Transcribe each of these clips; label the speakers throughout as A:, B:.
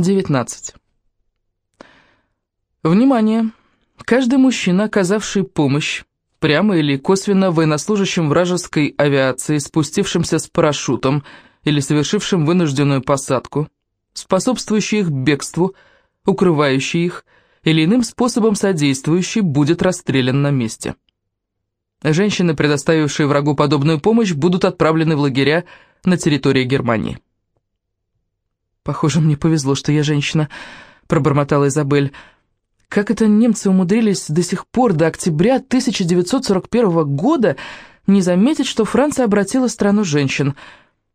A: 19. Внимание! Каждый мужчина, оказавший помощь, прямо или косвенно военнослужащим вражеской авиации, спустившимся с парашютом или совершившим вынужденную посадку, способствующий их бегству, укрывающий их или иным способом содействующий, будет расстрелян на месте. Женщины, предоставившие врагу подобную помощь, будут отправлены в лагеря на территории Германии. «Похоже, мне повезло, что я женщина», — пробормотала Изабель. «Как это немцы умудрились до сих пор, до октября 1941 года, не заметить, что Франция обратила страну женщин?»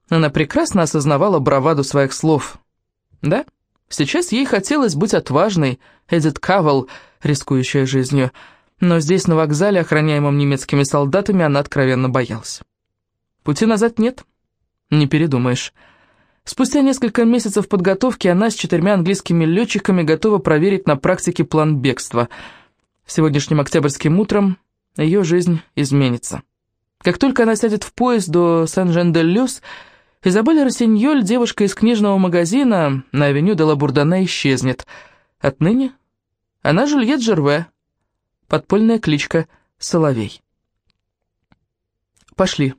A: Она прекрасно осознавала браваду своих слов. «Да, сейчас ей хотелось быть отважной, Эдит Кавел, рискующая жизнью, но здесь, на вокзале, охраняемом немецкими солдатами, она откровенно боялась. Пути назад нет, не передумаешь». Спустя несколько месяцев подготовки она с четырьмя английскими летчиками готова проверить на практике план бегства. Сегодняшним октябрьским утром ее жизнь изменится. Как только она сядет в поезд до Сан-Жен-де-Люс, Изабель Рассиньоль, девушка из книжного магазина на авеню де Лабурдана, исчезнет. Отныне она Жюльет Жерве, подпольная кличка Соловей. «Пошли»,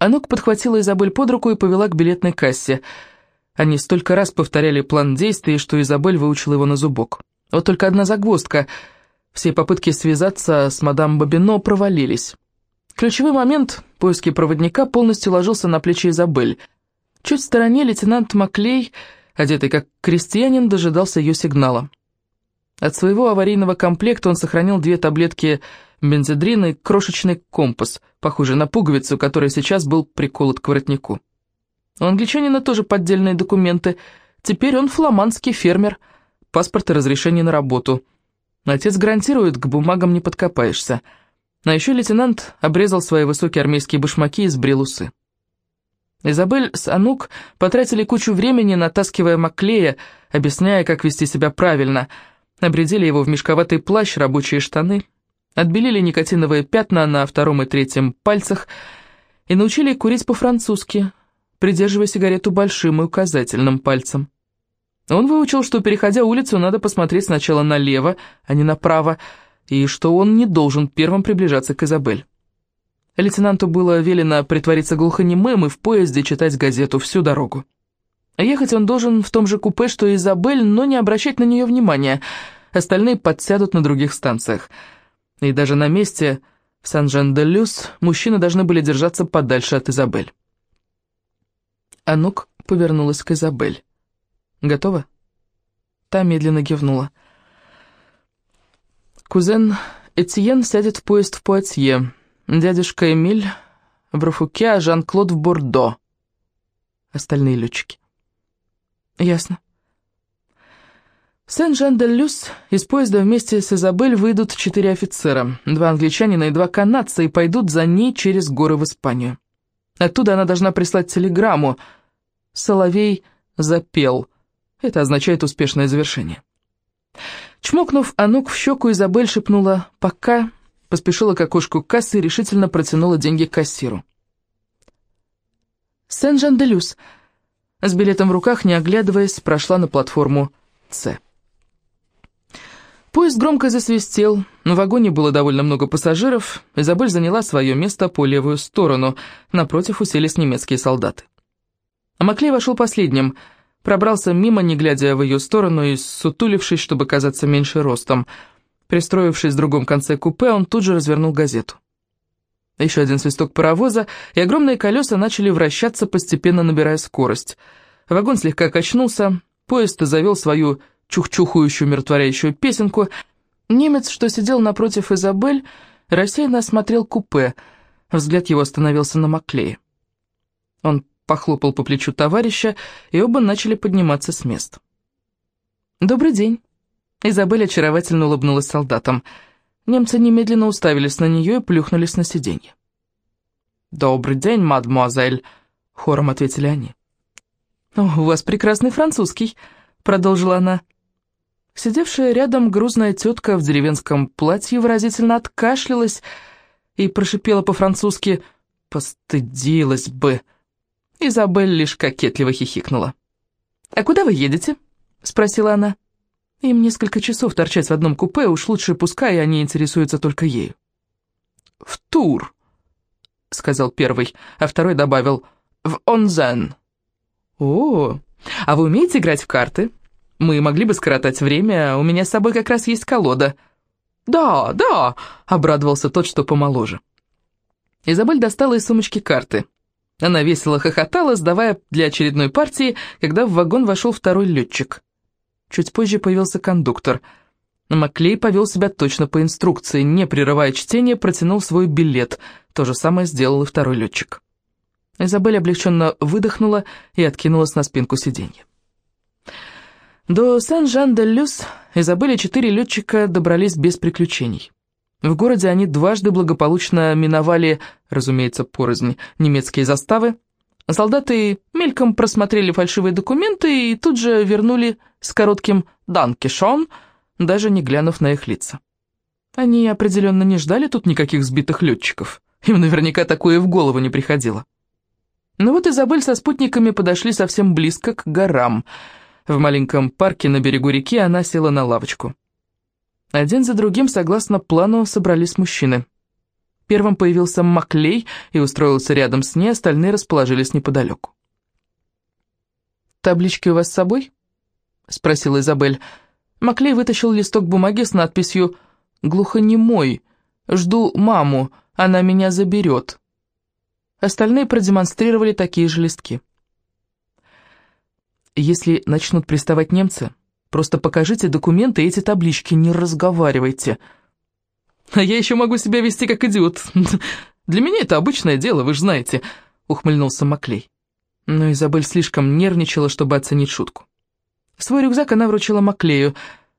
A: Анук подхватила Изабель под руку и повела к билетной кассе. Они столько раз повторяли план действий, что Изабель выучила его на зубок. Вот только одна загвоздка. Все попытки связаться с мадам Бабино провалились. Ключевой момент — поиски проводника полностью ложился на плечи Изабель. Чуть в стороне лейтенант Маклей, одетый как крестьянин, дожидался ее сигнала. От своего аварийного комплекта он сохранил две таблетки бензодрин и крошечный компас, похожий на пуговицу, который сейчас был приколот к воротнику. У англичанина тоже поддельные документы. Теперь он фламандский фермер, паспорт и разрешение на работу. Отец гарантирует, к бумагам не подкопаешься. А еще лейтенант обрезал свои высокие армейские башмаки и сбрил. Изабель с Анук потратили кучу времени, натаскивая Маклея, объясняя, как вести себя правильно. Обредили его в мешковатый плащ, рабочие штаны — Отбелили никотиновые пятна на втором и третьем пальцах и научили курить по-французски, придерживая сигарету большим и указательным пальцем. Он выучил, что, переходя улицу, надо посмотреть сначала налево, а не направо, и что он не должен первым приближаться к Изабель. Лейтенанту было велено притвориться глухонемым и в поезде читать газету всю дорогу. Ехать он должен в том же купе, что и Изабель, но не обращать на нее внимания. Остальные подсядут на других станциях – и даже на месте в Сан-Жан-де-Люс мужчины должны были держаться подальше от Изабель. Анук повернулась к Изабель. «Готова?» Та медленно кивнула. Кузен Этьен сядет в поезд в Пуатье, дядюшка Эмиль в Руфуке, а Жан-Клод в Бордо. Остальные летчики. «Ясно», Сен-Жан-де-Люс из поезда вместе с Изабель выйдут четыре офицера, два англичанина и два канадца, и пойдут за ней через горы в Испанию. Оттуда она должна прислать телеграмму. Соловей запел. Это означает успешное завершение. Чмокнув Анук в щеку, Изабель шепнула «пока», поспешила к окошку кассы и решительно протянула деньги кассиру. Сен-Жан-де-Люс с билетом в руках, не оглядываясь, прошла на платформу «С». Поезд громко засвистел, в вагоне было довольно много пассажиров, Изабель заняла свое место по левую сторону, напротив уселись немецкие солдаты. Маклей вошел последним, пробрался мимо, не глядя в ее сторону и сутулившись, чтобы казаться меньше ростом. Пристроившись в другом конце купе, он тут же развернул газету. Еще один свисток паровоза, и огромные колеса начали вращаться, постепенно набирая скорость. Вагон слегка качнулся, поезд завел свою чух-чухающую умиротворяющую песенку, немец, что сидел напротив Изабель, рассеянно осмотрел купе. Взгляд его остановился на Маклее. Он похлопал по плечу товарища, и оба начали подниматься с мест. «Добрый день!» Изабель очаровательно улыбнулась солдатам. Немцы немедленно уставились на нее и плюхнулись на сиденье. «Добрый день, мадемуазель!» — хором ответили они. «У вас прекрасный французский», — продолжила она. Сидевшая рядом грузная тетка в деревенском платье выразительно откашлялась и прошипела по-французски «Постыдилась бы». Изабель лишь кокетливо хихикнула. «А куда вы едете?» — спросила она. «Им несколько часов торчать в одном купе, уж лучше пускай они интересуются только ею».
B: «В тур», — сказал первый, а второй добавил «в онзен».
A: «О, а вы умеете играть в карты? Мы могли бы скоротать время, у меня с собой как раз есть колода».
B: «Да, да», —
A: обрадовался тот, что помоложе. Изабель достала из сумочки карты. Она весело хохотала, сдавая для очередной партии, когда в вагон вошел второй летчик. Чуть позже появился кондуктор. Маклей повел себя точно по инструкции, не прерывая чтение, протянул свой билет. То же самое сделал и второй летчик. Изабель облегченно выдохнула и откинулась на спинку сиденья. До Сен-Жан-де-Люс Изабель и четыре летчика добрались без приключений. В городе они дважды благополучно миновали, разумеется, порознь, немецкие заставы. Солдаты мельком просмотрели фальшивые документы и тут же вернули с коротким «Данкишон», даже не глянув на их лица. Они определенно не ждали тут никаких сбитых летчиков. Им наверняка такое в голову не приходило. Но вот Изабель со спутниками подошли совсем близко к горам — в маленьком парке на берегу реки она села на лавочку. Один за другим, согласно плану, собрались мужчины. Первым появился Маклей и устроился рядом с ней, остальные расположились неподалеку. «Таблички у вас с собой?» — спросила Изабель. Маклей вытащил листок бумаги с надписью «Глухонемой. Жду маму. Она меня заберет». Остальные продемонстрировали такие же листки. Если начнут приставать немцы, просто покажите документы и эти таблички, не разговаривайте. А я еще могу себя вести как идиот. Для меня это обычное дело, вы же знаете, ухмыльнулся Маклей. Но Изабель слишком нервничала, чтобы оценить шутку. Свой рюкзак она вручила Маклею,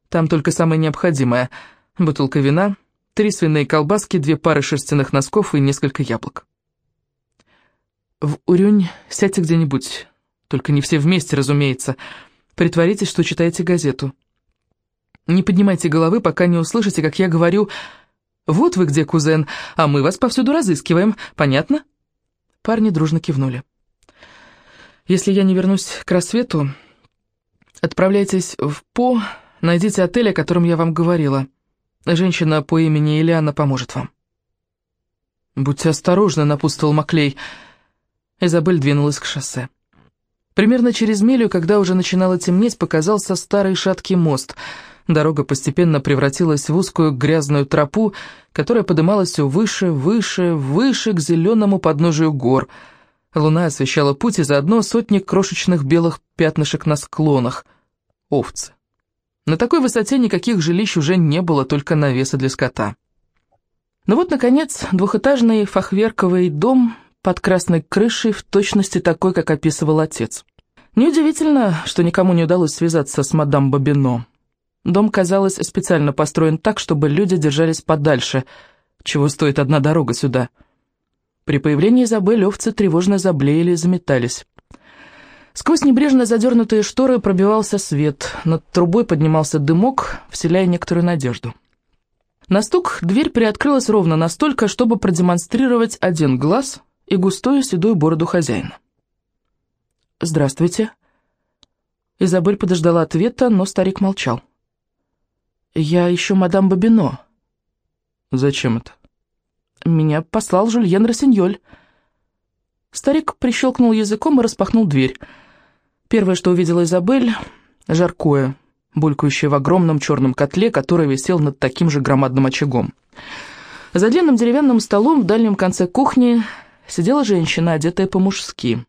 A: там только самое необходимое. Бутылка вина, три свиные колбаски, две пары шерстяных носков и несколько яблок. «В Урюнь сядьте где-нибудь, только не все вместе, разумеется. Притворитесь, что читаете газету. Не поднимайте головы, пока не услышите, как я говорю «Вот вы где, кузен, а мы вас повсюду разыскиваем, понятно?» Парни дружно кивнули. «Если я не вернусь к рассвету, отправляйтесь в По, найдите отель, о котором я вам говорила. Женщина по имени Ильяна поможет вам». «Будьте осторожны», — напутствовал Маклей. Изабель двинулась к шоссе. Примерно через милю, когда уже начинало темнеть, показался старый шаткий мост. Дорога постепенно превратилась в узкую грязную тропу, которая подымалась все выше, выше, выше к зеленому подножию гор. Луна освещала путь, и заодно сотни крошечных белых пятнышек на склонах. Овцы. На такой высоте никаких жилищ уже не было, только навеса для скота. Но вот, наконец, двухэтажный фахверковый дом под красной крышей в точности такой, как описывал отец. Неудивительно, что никому не удалось связаться с мадам Бабино. Дом, казалось, специально построен так, чтобы люди держались подальше, чего стоит одна дорога сюда. При появлении Изабель овцы тревожно заблеяли и заметались. Сквозь небрежно задернутые шторы пробивался свет, над трубой поднимался дымок, вселяя некоторую надежду. На стук дверь приоткрылась ровно настолько, чтобы продемонстрировать один глаз и густую седую бороду хозяина. «Здравствуйте». Изабель подождала ответа, но старик молчал. «Я ищу мадам Бабино».
B: «Зачем это?»
A: «Меня послал Жульен Рассиньоль». Старик прищелкнул языком и распахнул дверь. Первое, что увидела Изабель — жаркое, булькающее в огромном черном котле, который висел над таким же громадным очагом. За длинным деревянным столом в дальнем конце кухни сидела женщина, одетая по-мужски.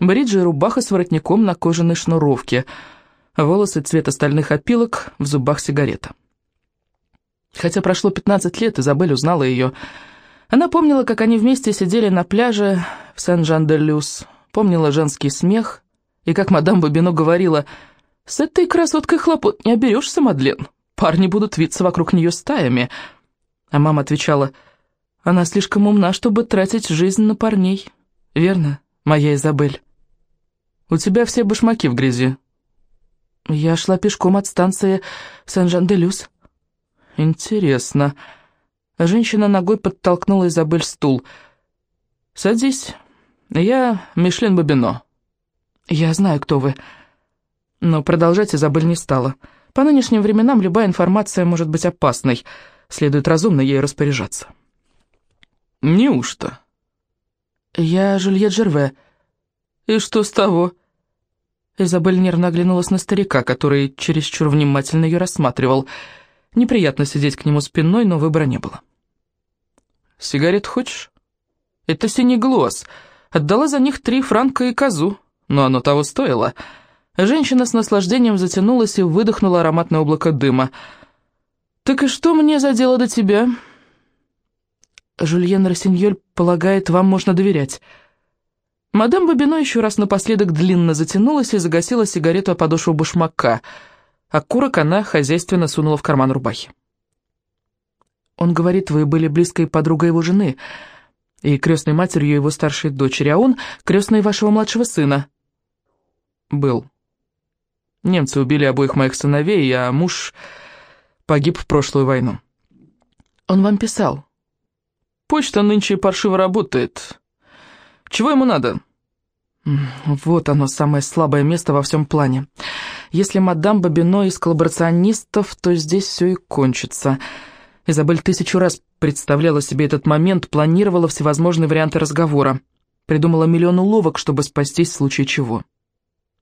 A: Бриджи и рубаха с воротником на кожаной шнуровке, волосы цвета стальных опилок, в зубах сигарета. Хотя прошло 15 лет, Изабель узнала ее. Она помнила, как они вместе сидели на пляже в Сен-Жан-де-Люс, помнила женский смех, и как мадам Бабино говорила, «С этой красоткой хлопот не оберешься, Мадлен, парни будут виться вокруг нее стаями». А мама отвечала, «Мадлен». Она слишком умна, чтобы тратить жизнь на парней. Верно, моя Изабель? У тебя все башмаки в грязи. Я шла пешком от станции Сен-Жан-де-Люс. Интересно. Женщина ногой подтолкнула Изабель стул. Садись. Я Мишлен Бабино. Я знаю, кто вы. Но продолжать Изабель не стала. По нынешним временам любая информация может быть опасной. Следует разумно ею распоряжаться.
B: «Неужто?»
A: «Я Жюльет Жерве».
B: «И что с того?»
A: Изабель нервно оглянулась на старика, который чересчур внимательно ее рассматривал. Неприятно сидеть к нему спиной, но выбора не было.
B: «Сигарет хочешь?» «Это синий глаз. Отдала за них три франка и козу, но оно того стоило».
A: Женщина с наслаждением затянулась и выдохнула ароматное облако дыма. «Так и что мне за дело до тебя?» Жульен Рассиньоль полагает, вам можно доверять. Мадам Бабино еще раз напоследок длинно затянулась и загасила сигарету о подошву башмака. А курок она хозяйственно сунула в карман рубахи. Он говорит, вы были близкой подругой его жены и крестной матерью его старшей дочери, а он крестной вашего младшего сына.
B: Был. Немцы убили обоих моих сыновей, а муж погиб в прошлую войну.
A: Он вам писал?
B: Почта нынче паршиво работает. Чего ему надо?
A: Вот оно, самое слабое место во всем плане. Если мадам Бабино из коллаборационистов, то здесь все и кончится. Изабель тысячу раз представляла себе этот момент, планировала всевозможные варианты разговора. Придумала миллион уловок, чтобы спастись в случае чего.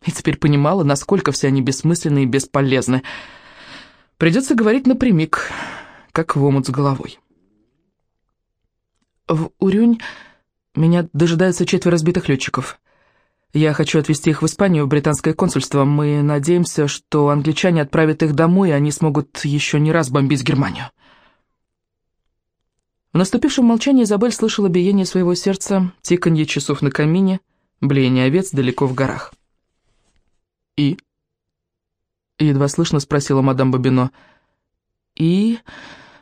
A: И теперь понимала, насколько все они бессмысленны и бесполезны. Придется говорить напрямик, как в омут с головой. В Урюнь меня дожидаются четверо сбитых летчиков. Я хочу отвезти их в Испанию, в британское консульство. Мы надеемся, что англичане отправят их домой, и они смогут еще не раз бомбить Германию. В наступившем молчании Изабель слышала биение своего сердца, тиканье часов на камине, блеяние овец далеко в горах. «И?» — едва слышно спросила мадам Бабино. «И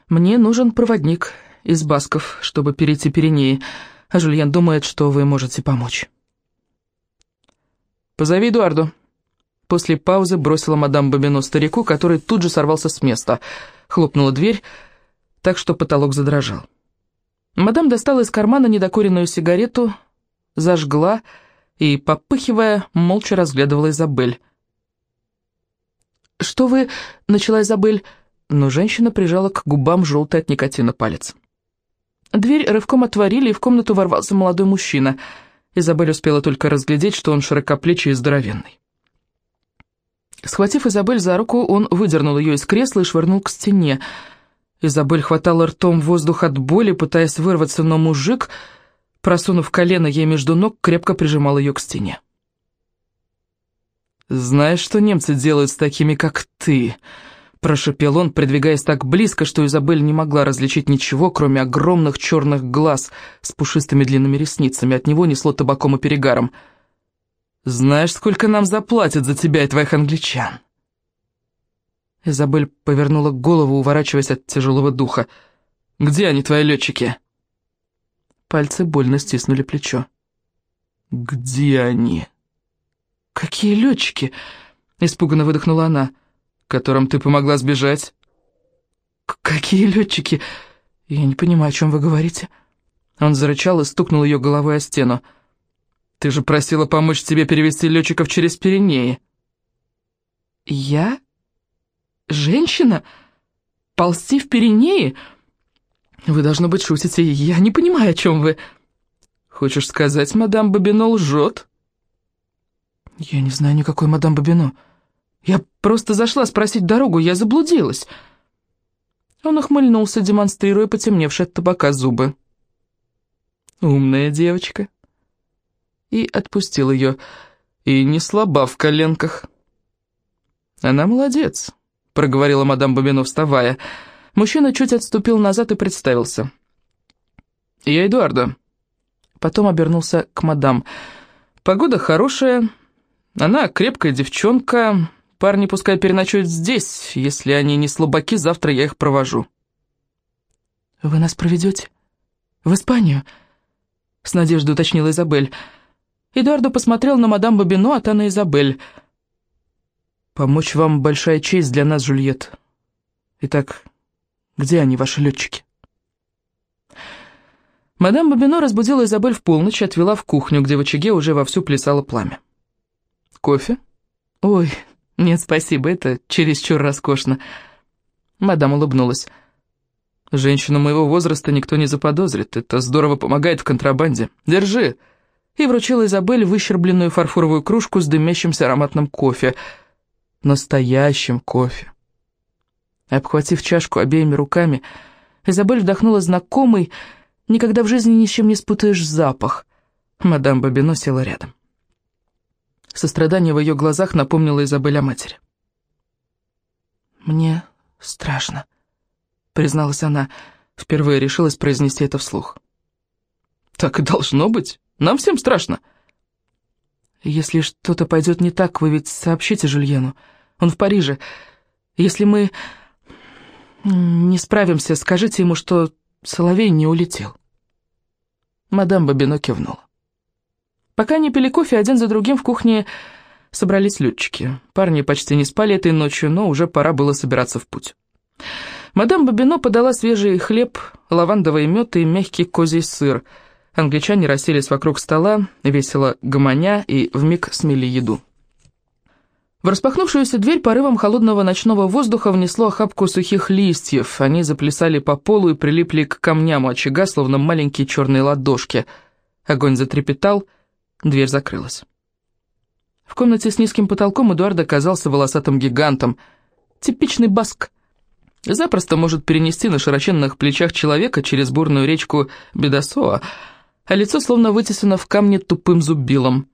A: мне нужен проводник», из Басков, чтобы перейти Пиренеи, а Жульен думает, что вы можете помочь.
B: «Позови Эдуарду». После паузы бросила мадам Бабино старику, который тут же сорвался с места. Хлопнула дверь, так что потолок задрожал.
A: Мадам достала из кармана недокуренную сигарету, зажгла и, попыхивая, молча разглядывала Изабель. «Что вы...» — начала Изабель, но женщина прижала к губам желтый от никотина палец. Дверь рывком отворили, и в комнату ворвался молодой мужчина. Изабель успела только разглядеть, что он широкоплечий и здоровенный. Схватив Изабель за руку, он выдернул ее из кресла и швырнул к стене. Изабель хватала ртом воздух от боли, пытаясь вырваться, но мужик, просунув колено ей между ног, крепко прижимал ее к стене.
B: «Знаешь, что немцы делают с такими, как ты?» Прошепел он, придвигаясь так близко, что Изабель не могла различить ничего, кроме огромных черных глаз с пушистыми длинными ресницами. От него несло табаком и перегаром. «Знаешь, сколько нам заплатят за тебя и твоих англичан?»
A: Изабель повернула голову, уворачиваясь от тяжелого духа.
B: «Где они, твои летчики?»
A: Пальцы больно стиснули плечо.
B: «Где они?»
A: «Какие летчики?» — испуганно выдохнула она. «Какие
B: которым ты помогла сбежать?»
A: «Какие летчики? Я не понимаю, о чем вы говорите».
B: Он зарычал и стукнул ее головой о стену. «Ты же просила помочь тебе перевести летчиков через Пиренеи».
A: «Я? Женщина? Ползти в Пиренеи? Вы, должно быть, шутите, я не понимаю, о чем вы».
B: «Хочешь сказать, мадам Бабино лжет?»
A: «Я не знаю никакой мадам Бабино». Я просто зашла спросить дорогу, я заблудилась». Он ухмыльнулся, демонстрируя потемневшие от табака зубы.
B: «Умная девочка». И отпустил ее, и не слаба в коленках. «Она молодец», — проговорила мадам Бабино, вставая. Мужчина чуть отступил назад и представился. «Я Эдуарда». Потом обернулся к мадам. «Погода хорошая, она крепкая девчонка, Парни пускай переночуют здесь. Если они не слабаки, завтра я их провожу».
A: «Вы нас проведете? В Испанию?» С надеждой уточнила Изабель. Эдуардо посмотрел на мадам Бабино, а та на Изабель.
B: «Помочь вам большая честь для нас, Жульет. Итак, где они, ваши летчики?»
A: Мадам Бабино разбудила Изабель в полночь и отвела в кухню, где в очаге уже вовсю плясало пламя.
B: «Кофе?»
A: «Ой, «Нет, спасибо, это чересчур роскошно». Мадам улыбнулась. «Женщину моего возраста никто не заподозрит. Это здорово помогает в контрабанде. Держи!» И вручила Изабель выщербленную фарфоровую кружку с дымящимся ароматным кофе. Настоящим кофе. Обхватив чашку обеими руками, Изабель вдохнула знакомый, никогда в жизни ни с чем не спутаешь запах. Мадам Бабино села рядом. Сострадание в ее глазах напомнило Изабель о матери. «Мне страшно», — призналась она, впервые решилась произнести это вслух. «Так и должно быть. Нам всем страшно». «Если что-то пойдет не так, вы ведь сообщите Жульену. Он в Париже. Если мы не справимся, скажите ему, что Соловей не улетел». Мадам Бабино кивнула. Пока они пили кофе, один за другим в кухне собрались летчики. Парни почти не спали этой ночью, но уже пора было собираться в путь. Мадам Бабино подала свежий хлеб, лавандовый мед и мягкий козий сыр. Англичане расселись вокруг стола, весело гомоня и вмиг смели еду. В распахнувшуюся дверь порывом холодного ночного воздуха внесло охапку сухих листьев. Они заплясали по полу и прилипли к камням у очага, словно маленькие черные ладошки. Огонь затрепетал, Дверь закрылась. В комнате с низким потолком Эдуард оказался волосатым гигантом. Типичный баск. Запросто может перенести на широченных плечах человека через бурную речку Бедосоа, а лицо словно вытесано в камне тупым зубилом.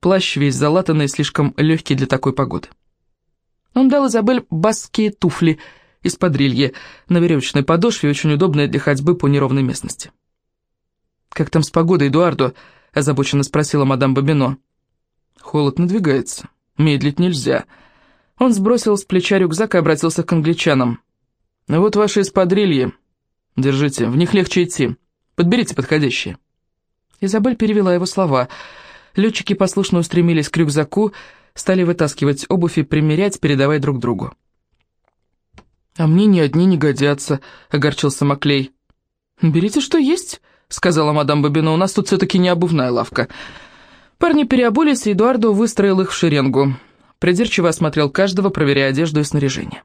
A: Плащ весь залатанный, слишком легкий для такой погоды. Он дал Изабель баские туфли из подрилья на веревочной подошве, очень удобные для ходьбы по неровной местности. «Как там с погодой, Эдуардо?» — озабоченно спросила мадам Бабино. «Холод надвигается. Медлить нельзя». Он сбросил с плеча рюкзак и обратился к англичанам. «Вот ваши эспадрильи. Держите, в них легче идти. Подберите подходящие». Изабель перевела его слова. Летчики послушно устремились к рюкзаку, стали вытаскивать обувь и примерять, передавая друг другу. «А мне ни одни не годятся», — огорчился Маклей. «Берите, что есть», сказала мадам Бабино, — «у нас тут все-таки не обувная лавка». Парни переобулись, и Эдуардо выстроил их в шеренгу. Придирчиво осмотрел каждого, проверяя одежду и снаряжение.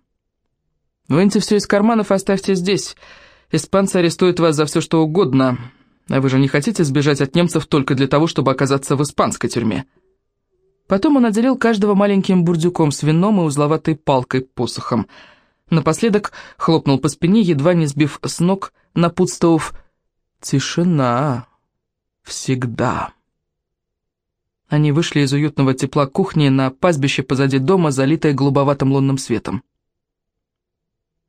A: «Выньте все из карманов и оставьте здесь. Испанцы арестуют вас за все, что угодно. А вы же не хотите сбежать от немцев только для того, чтобы оказаться в испанской тюрьме?» Потом он отделил каждого маленьким бурдюком с вином и узловатой палкой-посохом. Напоследок хлопнул по спине, едва не сбив с ног, напутствовав Тишина. Всегда. Они вышли из уютного тепла кухни на пастбище позади дома, залитое голубоватым лунным светом.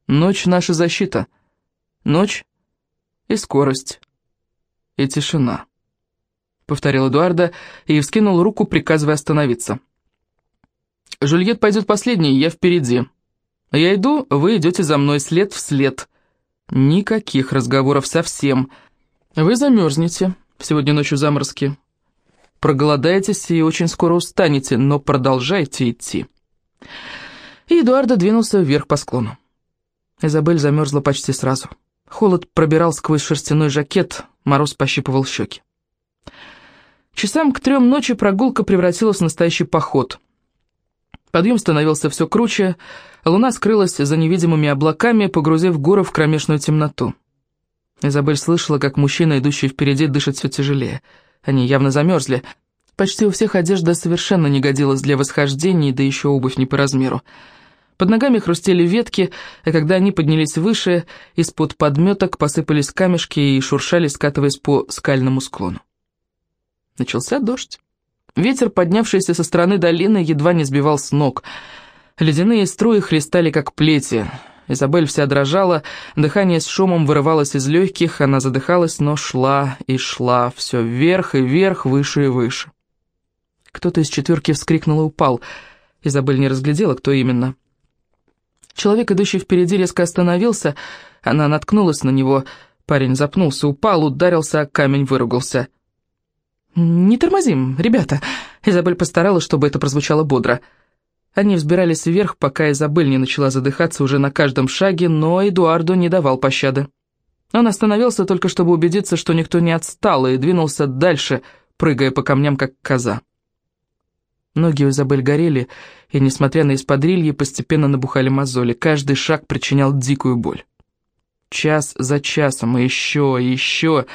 A: Ночь — наша защита. Ночь и скорость. И тишина. Повторил Эдуарда и вскинул руку, приказывая остановиться. «Жульет пойдет последний, я впереди. Я иду, вы идете за мной след в след. Никаких разговоров совсем». Вы замерзнете, сегодня ночью заморозки. Проголодаетесь и очень скоро устанете, но продолжайте идти. И Эдуардо двинулся вверх по склону. Изабель замерзла почти сразу. Холод пробирал сквозь шерстяной жакет, мороз пощипывал щеки. Часам к трем ночи прогулка превратилась в настоящий поход. Подъем становился все круче, луна скрылась за невидимыми облаками, погрузив гору в кромешную темноту. Изабель слышала, как мужчина, идущий впереди, дышит все тяжелее. Они явно замерзли. Почти у всех одежда совершенно не годилась для восхождений, да еще обувь не по размеру. Под ногами хрустели ветки, а когда они поднялись выше, из-под подметок посыпались камешки и шуршали, скатываясь по скальному склону. Начался дождь. Ветер, поднявшийся со стороны долины, едва не сбивал с ног. Ледяные струи хлестали, как плети. Изабель вся дрожала, дыхание с шумом вырывалось из легких, она задыхалась, но шла и шла, все вверх и вверх, выше и выше. Кто-то из четверки вскрикнул и упал. Изабель не разглядела, кто именно. Человек, идущий впереди, резко остановился, она наткнулась на него. Парень запнулся, упал, ударился, а камень выругался. «Не тормозим, ребята!» Изабель постаралась, чтобы это прозвучало бодро. «Бодро!» Они взбирались вверх, пока Изабель не начала задыхаться уже на каждом шаге, но Эдуарду не давал пощады. Он остановился только, чтобы убедиться, что никто не отстал, и двинулся дальше, прыгая по камням, как коза. Ноги у Изабель горели, и, несмотря на исподрилье, постепенно набухали мозоли. Каждый шаг причинял дикую боль. Час за часом, и еще, и еще...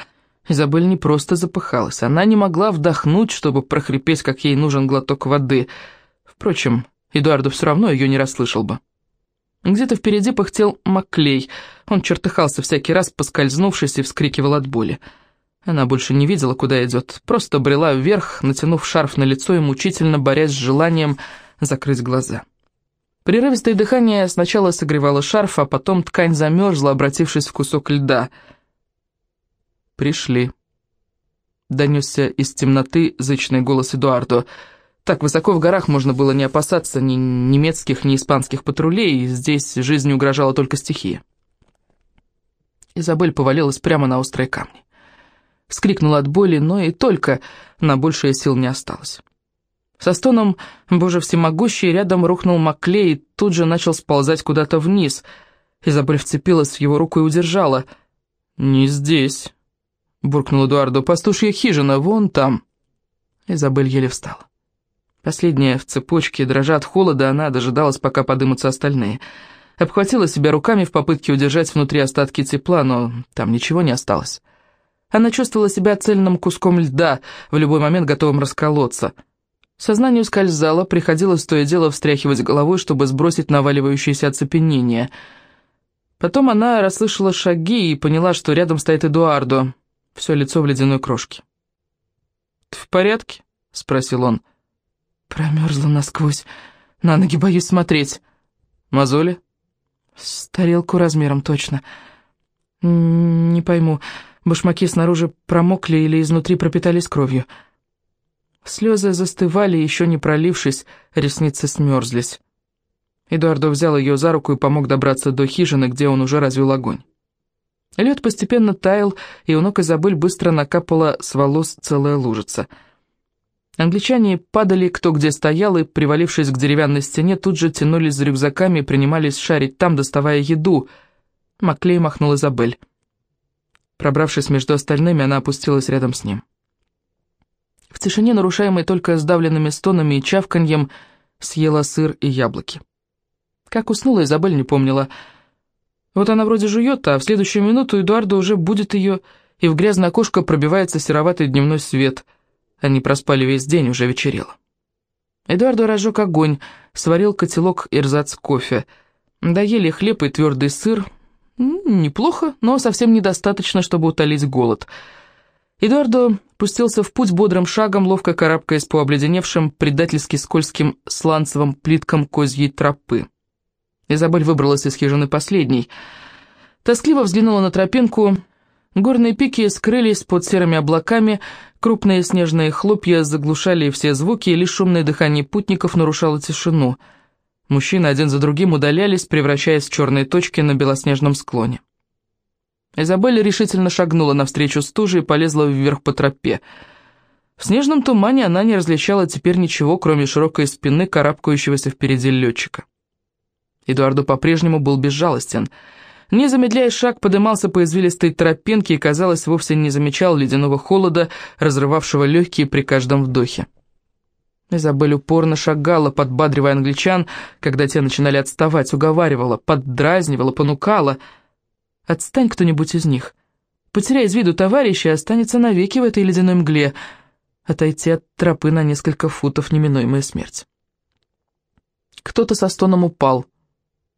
A: Изабель не просто запыхалась, она не могла вдохнуть, чтобы прохрипеть, как ей нужен глоток воды. Впрочем, Эдуарду все равно ее не расслышал бы. Где-то впереди пыхтел Маклей. Он чертыхался всякий раз, поскользнувшись и вскрикивал от боли. Она больше не видела, куда идет, просто брела вверх, натянув шарф на лицо и мучительно борясь с желанием закрыть глаза. Прерывистое дыхание сначала согревало шарф, а потом ткань замерзла, обратившись в кусок льда. «Пришли», — донесся из темноты зычный голос Эдуардо. Так высоко в горах можно было не опасаться ни немецких, ни испанских патрулей, здесь жизни угрожала только стихия. Изабель повалилась прямо на острые камни. Вскрикнула от боли, но и только, на большее сил не осталось. Со стоном «Боже всемогущий» рядом рухнул Маклей и тут же начал сползать куда-то вниз. Изабель вцепилась в его руку и удержала. «Не здесь», — буркнул Эдуардо, — «пастушья хижина, вон там». Изабель еле встала. Последняя в цепочке, дрожа от холода, она дожидалась, пока подымутся остальные. Обхватила себя руками в попытке удержать внутри остатки тепла, но там ничего не осталось. Она чувствовала себя цельным куском льда, в любой момент готовым расколоться. Сознание ускользало, приходилось то и дело встряхивать головой, чтобы сбросить наваливающееся оцепенение. Потом она расслышала шаги и поняла, что рядом стоит Эдуардо, все лицо в ледяной крошке. «Ты в порядке?» — спросил он. Промерзла насквозь. На ноги боюсь смотреть. Мозоли? С тарелку размером точно. Не пойму, Башмаки снаружи промокли или изнутри пропитались кровью. Слезы застывали, еще не пролившись, ресницы смерзлись. Эдуардо взял ее за руку и помог добраться до хижины, где он уже развел огонь. Лед постепенно таял, и у ног Изабель быстро накапала с волос целая лужица. Англичане падали кто где стоял, и, привалившись к деревянной стене, тут же тянулись за рюкзаками и принимались шарить там, доставая еду. Маклей махнул Изабель. Пробравшись между остальными, она опустилась рядом с ним. В тишине, нарушаемой только сдавленными стонами и чавканьем, съела сыр и яблоки. Как уснула, Изабель не помнила. Вот она вроде жует, а в следующую минуту Эдуарда уже будет ее, и в грязное окошко пробивается сероватый дневной свет. Они проспали весь день, уже вечерело. Эдуарду разжег огонь, сварил котелок ирзац кофе. Доели хлеб и твердый сыр, Неплохо, но совсем недостаточно, чтобы утолить голод. Эдуардо пустился в путь бодрым шагом, ловко карабкаясь по обледеневшим, предательски скользким сланцевым плиткам козьей тропы. Изабель выбралась из хижины последней. Тоскливо взглянула на тропинку. Горные пики скрылись под серыми облаками, крупные снежные хлопья заглушали все звуки, и лишь шумное дыхание путников нарушало тишину — Мужчины один за другим удалялись, превращаясь в черные точки на белоснежном склоне. Изабелла решительно шагнула навстречу стуже и полезла вверх по тропе. В снежном тумане она не различала теперь ничего, кроме широкой спины карабкающегося впереди летчика. Эдуарду по-прежнему был безжалостен. Не замедляя шаг, подымался по извилистой тропинке и, казалось, вовсе не замечал ледяного холода, разрывавшего легкие при каждом вдохе. Изабель упорно шагала, подбадривая англичан, когда те начинали отставать, уговаривала, поддразнивала, понукала. «Отстань кто-нибудь из них. Потеряй из виду товарища останется навеки в этой ледяной мгле. Отойти от тропы на несколько футов — неминуемая смерть». Кто-то со стоном упал.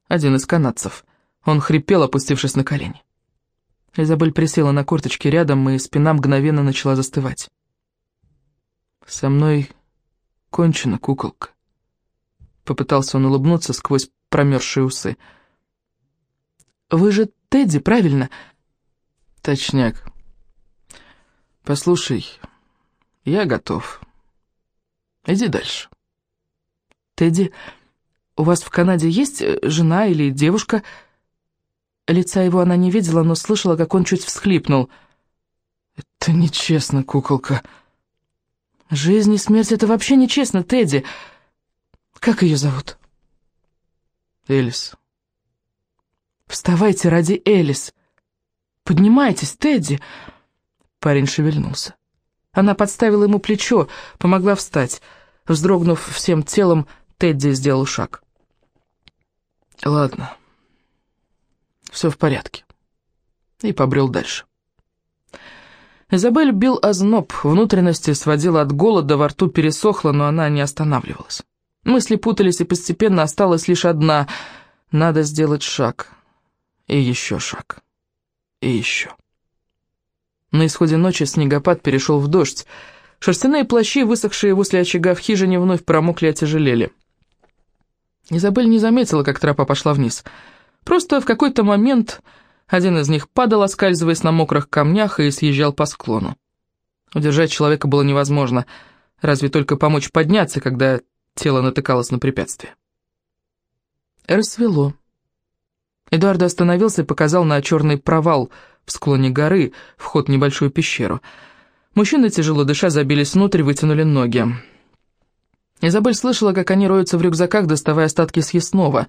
A: Один из канадцев. Он хрипел, опустившись на колени. Изабель присела на корточки рядом, и спина мгновенно начала застывать. «Со мной кончена, куколка. Попытался он улыбнуться сквозь промерзшие усы. «Вы же Тедди, правильно?» «Точняк. Послушай, я готов. Иди дальше». «Тедди, у вас в Канаде есть э, жена или девушка?» Лица его она не видела, но слышала, как он чуть всхлипнул. «Это нечестно, куколка», Жизнь и смерть — это вообще нечестно, Тедди. Как ее зовут? Элис. Вставайте ради Элис. Поднимайтесь, Тедди. Парень шевельнулся. Она подставила ему плечо, помогла встать. Вздрогнув всем телом, Тедди сделал шаг.
B: «Ладно, все в порядке». И побрел дальше.
A: Изабель бил озноб, внутренности сводила от голода, во рту пересохло, но она не останавливалась. Мысли путались, и постепенно осталась лишь одна — надо сделать шаг. И еще шаг. И еще. На исходе ночи снегопад перешел в дождь. Шерстяные плащи, высохшие возле очага в хижине, вновь промокли и отяжелели. Изабель не заметила, как тропа пошла вниз. Просто в какой-то момент один из них падал, оскальзываясь на мокрых камнях, и съезжал по склону. Удержать человека было невозможно, разве только помочь подняться, когда тело натыкалось на препятствие. Рассвело. Эдуард остановился и показал на черный провал в склоне горы, вход в небольшую пещеру. Мужчины, тяжело дыша, забились внутрь, вытянули ноги. Изабель слышала, как они роются в рюкзаках, доставая остатки съестного.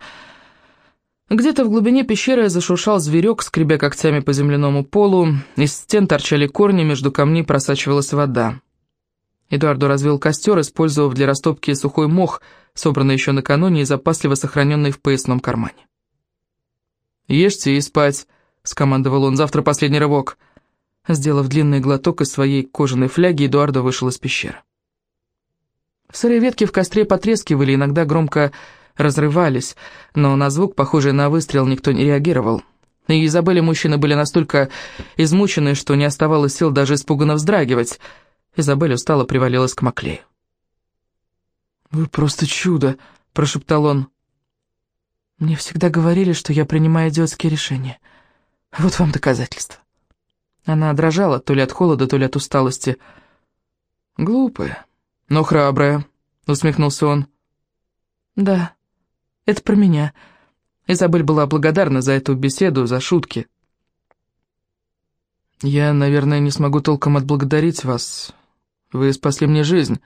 A: Где-то в глубине пещеры зашуршал зверек, скребя когтями по земляному полу, из стен торчали корни, между камней просачивалась вода. Эдуарду развел костер, использовав для растопки сухой мох, собранный еще накануне и запасливо сохраненный в поясном кармане. «Ешьте и спать», — скомандовал он, — «завтра последний рывок». Сделав длинный глоток из своей кожаной фляги, Эдуардо вышел из пещеры. Сырые ветки в костре потрескивали, иногда громко разрывались, но на звук, похожий на выстрел, никто не реагировал. И Изабель и мужчины были настолько измучены, что не оставалось сил даже испуганно вздрагивать — Изабель устало привалилась к Маклею. «Вы просто чудо!» — прошептал он. «Мне всегда говорили, что я принимаю идиотские решения. Вот вам доказательство». Она дрожала то ли от холода, то ли от усталости. «Глупая, но храбрая», — усмехнулся он. «Да, это про меня». Изабель была благодарна за эту беседу, за шутки. «Я, наверное, не смогу толком отблагодарить вас. Вы спасли мне жизнь.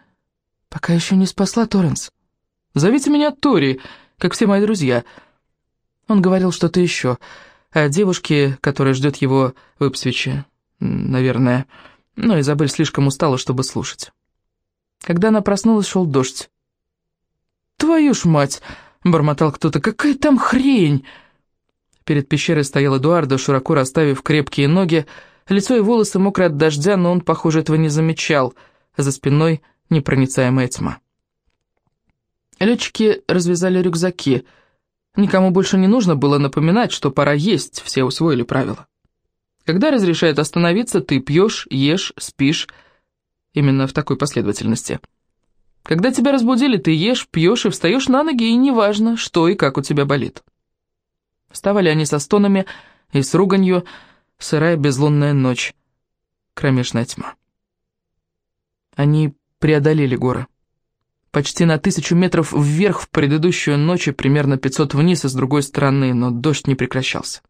A: Пока еще не спасла, Торренс. Зовите меня Тори, как все мои друзья. Он говорил что-то еще. О девушке, которая ждет его в Ипсвиче, наверное. Но Изабель слишком устала, чтобы слушать. Когда она проснулась, шел дождь. «Твою ж мать!» — бормотал кто-то. «Какая там хрень!» Перед пещерой стоял Эдуардо, широко расставив крепкие ноги. Лицо и волосы мокрые от дождя, но он, похоже, этого не замечал — за спиной непроницаемая тьма. Летчики развязали рюкзаки. Никому больше не нужно было напоминать, что пора есть, все усвоили правила. Когда разрешают остановиться, ты пьешь, ешь, спишь. Именно в такой последовательности. Когда тебя разбудили, ты ешь, пьешь и встаешь на ноги, и неважно, что и как у тебя болит. Вставали они со стонами и с руганью, сырая безлунная ночь, кромешная тьма. Они преодолели горы. Почти на тысячу метров вверх в предыдущую ночь и примерно 500 вниз и с другой стороны, но дождь не прекращался.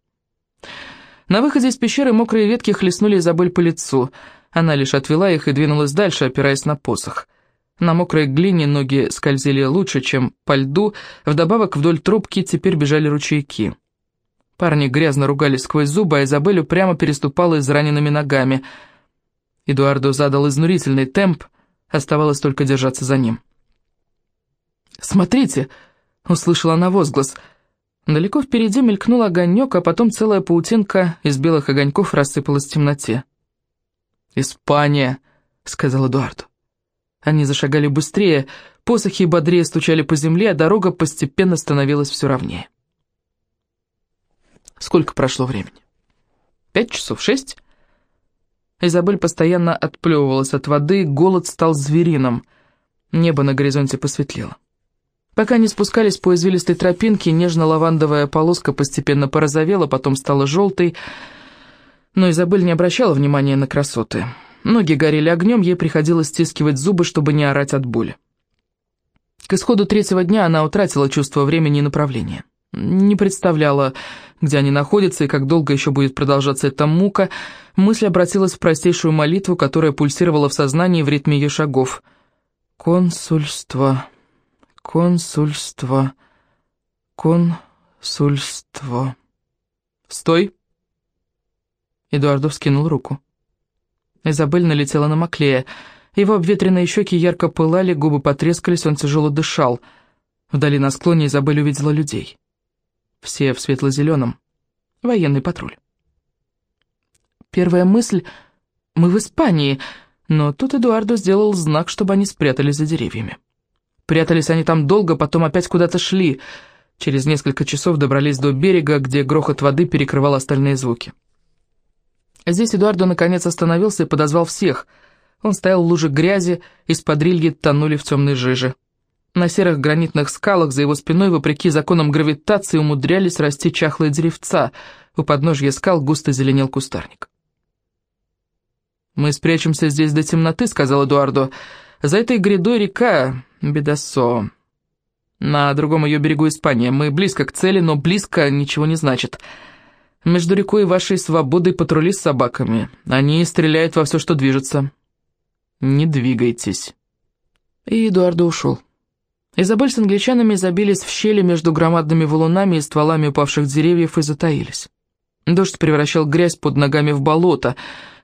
A: На выходе из пещеры мокрые ветки хлестнули Изабель по лицу. Она лишь отвела их и двинулась дальше, опираясь на посох. На мокрой глине ноги скользили лучше, чем по льду, вдобавок вдоль трубки теперь бежали ручейки. Парни грязно ругались сквозь зубы, а Изабель прямо переступала израненными ногами – Эдуардо задал изнурительный темп, оставалось только держаться за ним. «Смотрите!» — услышала она возглас. Далеко впереди мелькнул огонек, а потом целая паутинка из белых огоньков рассыпалась в темноте. «Испания!» — сказал Эдуарду. Они зашагали быстрее, посохи бодрее стучали по земле, а дорога постепенно становилась все ровнее. Сколько прошло времени? Пять часов, шесть? Изабель постоянно отплевывалась от воды, голод стал звериным. Небо на горизонте посветлело. Пока не спускались по извилистой тропинке, нежно-лавандовая полоска постепенно порозовела, потом стала желтой, но Изабель не обращала внимания на красоты. Ноги горели огнем, ей приходилось стискивать зубы, чтобы не орать от боли. К исходу третьего дня она утратила чувство времени и направления. Не представляла, где они находятся и как долго еще будет продолжаться эта мука, мысль обратилась в простейшую молитву, которая пульсировала в сознании в ритме ее шагов. «Консульство, консульство, консульство». «Стой!» Эдуардо вскинул руку. Изабель налетела на Маклея. Его обветренные щеки ярко пылали, губы потрескались, он тяжело дышал. Вдали на склоне Изабель увидела людей. Все в светло-зеленом. Военный патруль. Первая мысль — мы в Испании, но тут Эдуардо сделал знак, чтобы они спрятались за деревьями. Прятались они там долго, потом опять куда-то шли. Через несколько часов добрались до берега, где грохот воды перекрывал остальные звуки. Здесь Эдуардо наконец остановился и подозвал всех. Он стоял в луже грязи, из-под рильи тонули в темной жиже. На серых гранитных скалах за его спиной, вопреки законам гравитации, умудрялись расти чахлые деревца. У подножья скал густо зеленел кустарник. «Мы спрячемся здесь до темноты», — сказал Эдуардо. «За этой грядой река Бедосо. На другом ее берегу Испания. Мы близко к цели, но близко ничего не значит. Между рекой и вашей свободой патрули с собаками. Они стреляют во все, что движется. Не двигайтесь». И Эдуардо ушел. Изабель с англичанами забились в щели между громадными валунами и стволами упавших деревьев и затаились. Дождь превращал грязь под ногами в болото.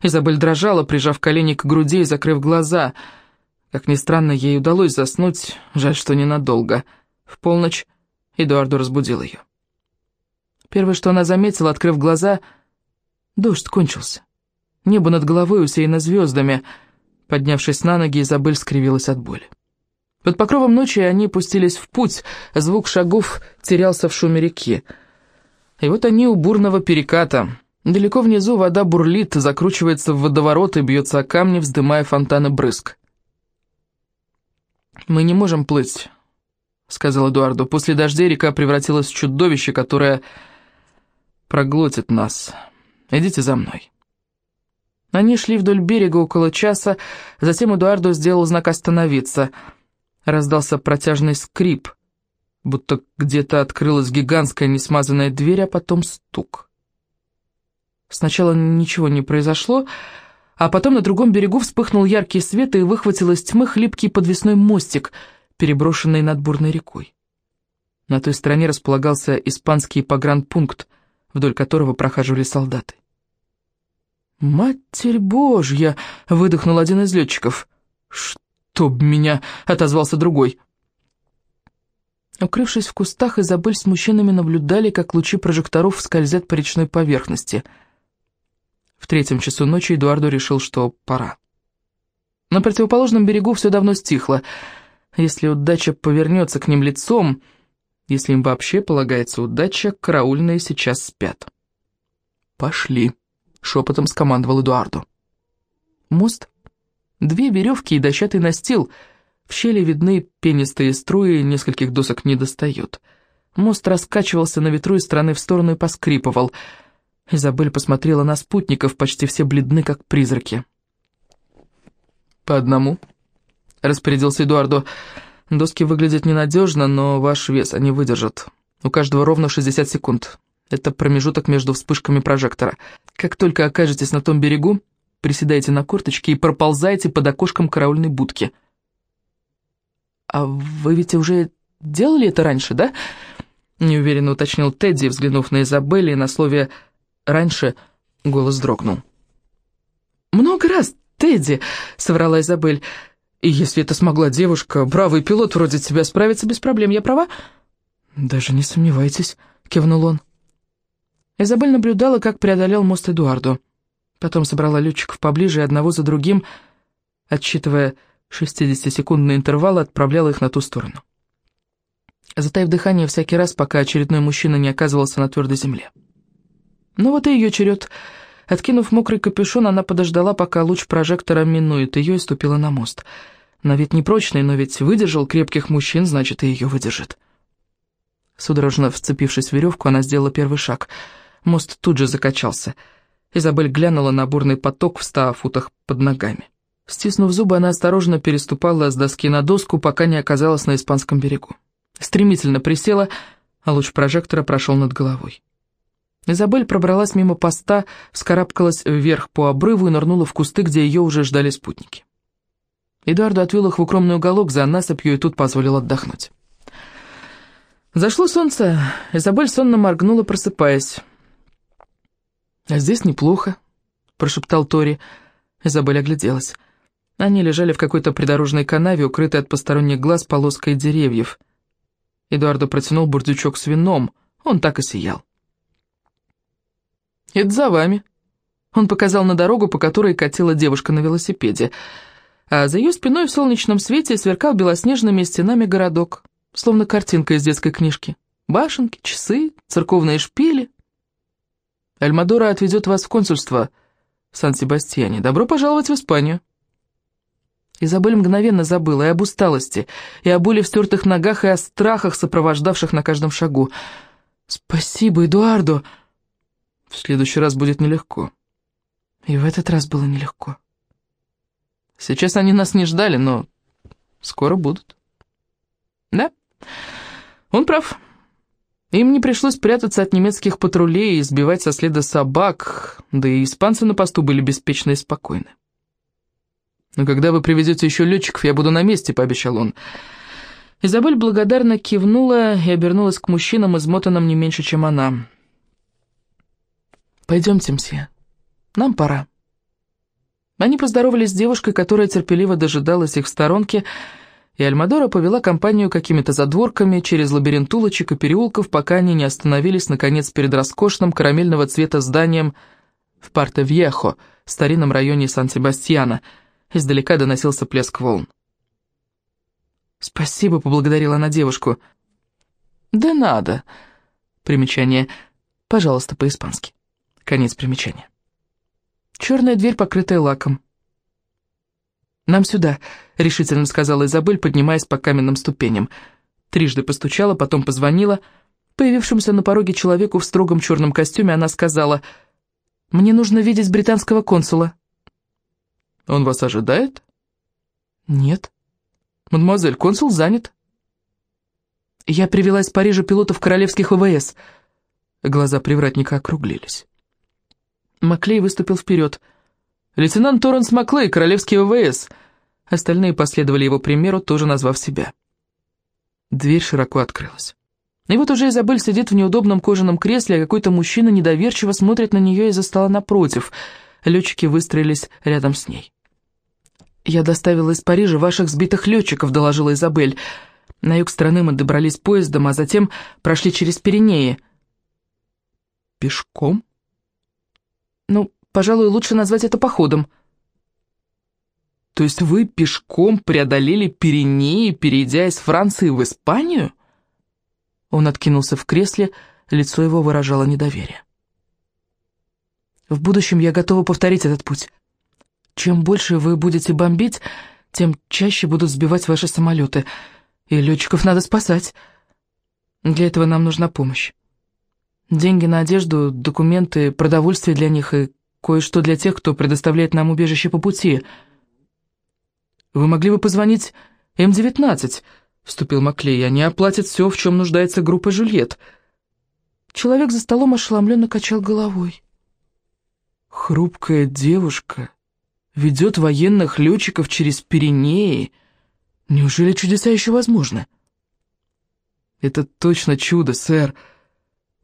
A: Изабель дрожала, прижав колени к груди и закрыв глаза. Как ни странно, ей удалось заснуть, жаль, что ненадолго. В полночь Эдуарду разбудил ее. Первое, что она заметила, открыв глаза, дождь кончился. Небо над головой усеяно звездами. Поднявшись на ноги, Изабель скривилась от боли. Под покровом ночи они пустились в путь, звук шагов терялся в шуме реки. И вот они у бурного переката. Далеко внизу вода бурлит, закручивается в водоворот и бьется о камни, вздымая фонтаны брызг. «Мы не можем плыть», — сказал Эдуарду. «После дождей река превратилась в чудовище, которое проглотит нас. Идите за мной». Они шли вдоль берега около часа, затем Эдуарду сделал знак «Остановиться». Раздался протяжный скрип, будто где-то открылась гигантская несмазанная дверь, а потом стук. Сначала ничего не произошло, а потом на другом берегу вспыхнул яркий свет и выхватил из тьмы хлипкий подвесной мостик, переброшенный над бурной рекой. На той стороне располагался испанский погранпункт, вдоль которого прохаживали солдаты. «Матерь Божья!» — выдохнул один из летчиков. «Что?» «Чтоб меня!» — отозвался другой. Укрывшись в кустах, Изабель с мужчинами наблюдали, как лучи прожекторов скользят по речной поверхности. В третьем часу ночи Эдуардо решил, что пора. На противоположном берегу все давно стихло. Если удача повернется к ним лицом, если им вообще полагается удача, караульные сейчас спят. «Пошли», — шепотом скомандовал Эдуарду. Мост Две веревки и дощатый настил. В щели видны пенистые струи, нескольких досок не достают. Мост раскачивался на ветру из стороны в сторону и поскрипывал. Изабель посмотрела на спутников, почти все бледны, как призраки. «По одному?» — распорядился Эдуардо. «Доски выглядят ненадежно, но ваш вес они выдержат. У каждого ровно 60 секунд. Это промежуток между вспышками прожектора. Как только окажетесь на том берегу, приседайте на корточки и проползайте под окошком караульной будки. «А вы ведь уже делали это раньше, да?» Неуверенно уточнил Тедди, взглянув на Изабелли, и на слове «раньше» голос дрогнул. «Много раз, Тедди!» — соврала Изабель. «И если это смогла девушка, бравый пилот вроде тебя, справиться без проблем, я права?» «Даже не сомневайтесь», — кивнул он. Изабель наблюдала, как преодолел мост Эдуарду. Потом собрала летчиков поближе и одного за другим, отсчитывая 60-секундный интервал, отправляла их на ту сторону. Затаив дыхание всякий раз, пока очередной мужчина не оказывался на твердой земле. Ну вот и ее черед. Откинув мокрый капюшон, она подождала, пока луч прожектора минует ее и ступила на мост. На вид непрочный, но ведь выдержал крепких мужчин, значит, и ее выдержит. Судорожно вцепившись в веревку, она сделала первый шаг. Мост тут же закачался — Изабель глянула на бурный поток в ста футах под ногами. Стиснув зубы, она осторожно переступала с доски на доску, пока не оказалась на испанском берегу. Стремительно присела, а луч прожектора прошел над головой. Изабель пробралась мимо поста, вскарабкалась вверх по обрыву и нырнула в кусты, где ее уже ждали спутники. Эдуарду отвел их в укромный уголок за насыпью и тут позволил отдохнуть. Зашло солнце, Изабель сонно моргнула, просыпаясь. «А здесь неплохо», — прошептал Тори. Изабель огляделась. Они лежали в какой-то придорожной канаве, укрытой от посторонних глаз полоской деревьев. Эдуардо протянул бурдючок с вином, он так и сиял. «Это за вами», — он показал на дорогу, по которой катила девушка на велосипеде, а за ее спиной в солнечном свете сверкал белоснежными стенами городок, словно картинка из детской книжки. Башенки, часы, церковные шпили. «Альмадора отведет вас в консульство в Сан-Себастьяне. Добро пожаловать в Испанию». Изабель мгновенно забыла и об усталости, и о боли в стертых ногах, и о страхах, сопровождавших на каждом шагу. «Спасибо, Эдуардо!» «В следующий раз будет нелегко». И в этот раз было нелегко. Сейчас они нас не ждали, но скоро будут. Да, он прав. Им не пришлось прятаться от немецких патрулей и сбивать со следа собак, да и испанцы на посту были беспечны и спокойны. «Но когда вы привезете еще летчиков, я буду на месте», — пообещал он. Изабель благодарно кивнула и обернулась к мужчинам, измотанным не меньше, чем она. «Пойдемте, мсье. Нам пора». Они поздоровались с девушкой, которая терпеливо дожидалась их в сторонке, и Альмадора повела компанию какими-то задворками через лабиринт улочек и переулков, пока они не остановились, наконец, перед роскошным карамельного цвета зданием в Парте-Вьехо, старинном районе Сан-Себастьяна — Издалека доносился плеск волн. «Спасибо», — поблагодарила она девушку. «Да надо». Примечание. Пожалуйста, по-испански. Конец примечания. Черная дверь, покрытая лаком. «Нам сюда», — решительно сказала Изабель, поднимаясь по каменным ступеням. Трижды постучала, потом позвонила. Появившемуся на пороге человеку в строгом черном костюме она сказала, «Мне нужно видеть британского консула». Он вас ожидает? Нет. Мадемуазель, консул занят. Я привела из Парижа пилотов королевских ВВС. Глаза привратника округлились. Маклей выступил вперед. «Лейтенант Торренс Маклей, королевский ВВС!» Остальные последовали его примеру, тоже назвав себя. Дверь широко открылась. И вот уже Изабель сидит в неудобном кожаном кресле, а какой-то мужчина недоверчиво смотрит на нее из-за стола напротив. Летчики выстроились рядом с ней. «Я доставила из Парижа ваших сбитых летчиков», — доложила Изабель. «На юг страны мы добрались поездом, а затем прошли через Пиренеи». «Пешком?» «Ну, пожалуй, лучше назвать это походом». «То есть вы пешком преодолели Пиренеи, перейдя из Франции в Испанию?» Он откинулся в кресле, лицо его выражало недоверие. «В будущем я готова повторить этот путь». Чем больше вы будете бомбить, тем чаще будут сбивать ваши самолеты, и летчиков надо спасать. Для этого нам нужна помощь. Деньги на одежду, документы, продовольствие для них и кое-что для тех, кто предоставляет нам убежище по пути. Вы могли бы позвонить М-19, вступил Маклей, они оплатят все, в чем нуждается группа «Жюльет». Человек за столом ошеломленно качал головой. Хрупкая девушка ведет военных летчиков через Пиренеи. Неужели чудеса еще возможны? «Это точно чудо, сэр», —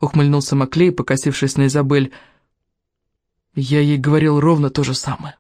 A: ухмыльнулся Маклей, покосившись на Изабель. «Я ей говорил ровно то же самое».